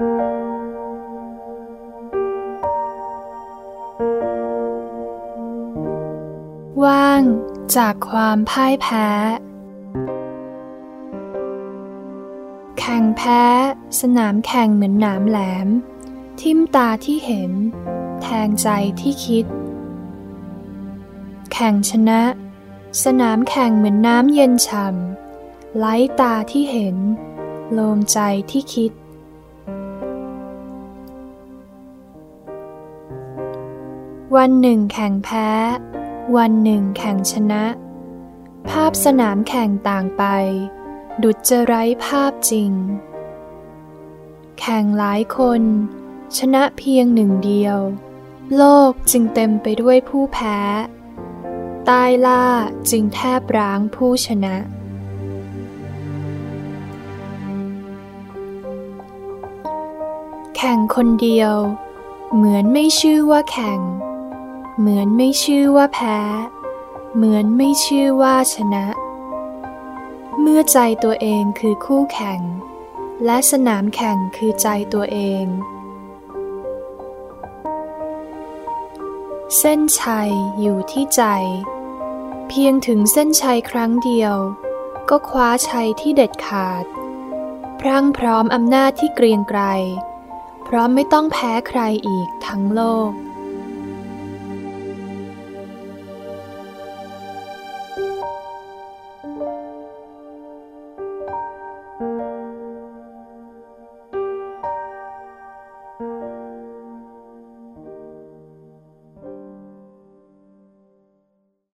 ว่างจากความพ่ายแพ้ แข่งแพ้ สนามแข่งเหมือนหนามแหลม ทิมตาที่เห็น แทงใจที่คิด แข่งชนะ สนามแข่งเหมือนน้ำเย็นฉ่ำไล้ตาที่เห็น โลมใจที่คิด วันหนึ่งแข่งแพ้ วันหนึ่งแข่งชนะ ภาพสนามแข่งต่างไป ดุจจะไร้ภาพจริง แข่งหลายคน ชนะเพียงหนึ่งเดียว โลกจึงเต็มไปด้วยผู้แพ้ใต้ล่าจึงแทบร้างผู้ชนะ แข่งคนเดียว เหมือนไม่ชื่อว่าแข่ง เหมือนไม่ชื่อว่าแพ้ เหมือนไม่ชื่อว่าชนะ เมื่อใจตัวเองคือคู่แข่ง และสนามแข่งคือใจตัวเอง เส้นชัยอยู่ที่ใจ เพียงถึงเส้นชัยครั้งเดียว ก็คว้าชัยที่เด็ดขาด พรั่งพร้อมอำนาจที่เกรียงไกรเพราะไม่ต้องแพ้ใครอีกทั้งโลก